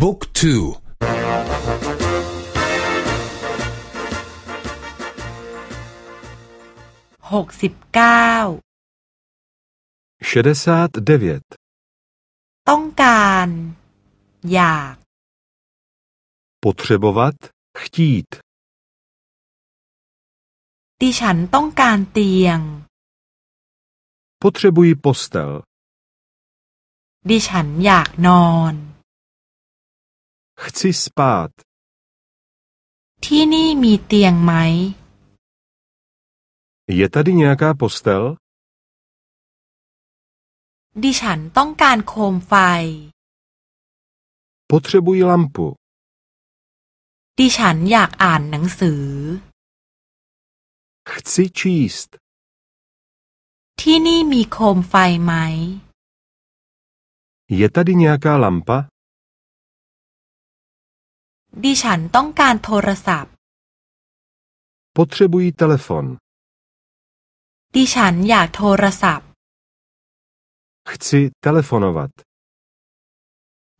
บุ๊กทูหกสิบเก้า 69. ต้องการ อยาก Potřebovat, chtít. ดิฉันต้องการเตียง Potřebuji postel. ดิฉันอยากนอน Chci spát. ที่นี่มีเตียงไหม Je tady nějaká postel? ดิฉันต้องการโคมไฟ Potřebuji lampu. ดิฉันอยากอ่านหนังสือ Chci číst. ที่นี่มีโคมไฟไหม Je tady nějaká lampa? ดิฉันต้องการโทรศัพท์ Potřebuji telefon. ดิฉันอยากโทรศัพท์ Chci telefonovat.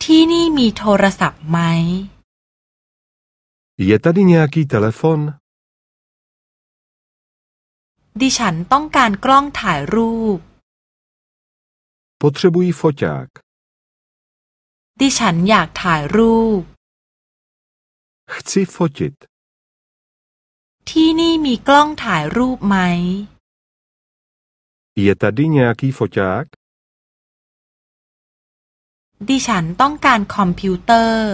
ที่นี่มีโทรศัพท์ไหม Je tady nějaký telefon? ดิฉันต้องการกล้องถ่ายรูป Potřebuji foťák. ดิฉันอยากถ่ายรูป Chci fotit. ที่นี่มีกล้องถ่ายรูปไหม Je tady nějaký foťák? ดิฉันต้องการคอมพิวเตอร์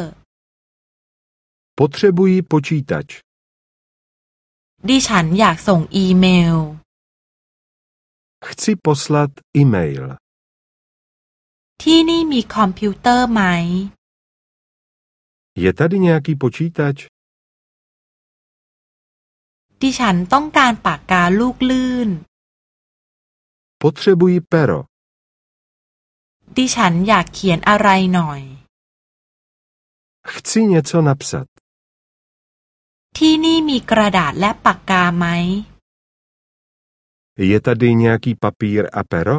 Potřebuji počítač. ดิฉันอยากส่งอีเมล Chci poslat e-mail. ที่นี่มีคอมพิวเตอร์ไหม Je tady nějaký počítač? ดิฉันต้องการปากกาลูกลื่น Potřebuji pero. ดิฉันอยากเขียนอะไรหน่อย Chci něco napsat. ที่นี่มีกระดาษและปากกาไหม Je tady nějaký papír a pero?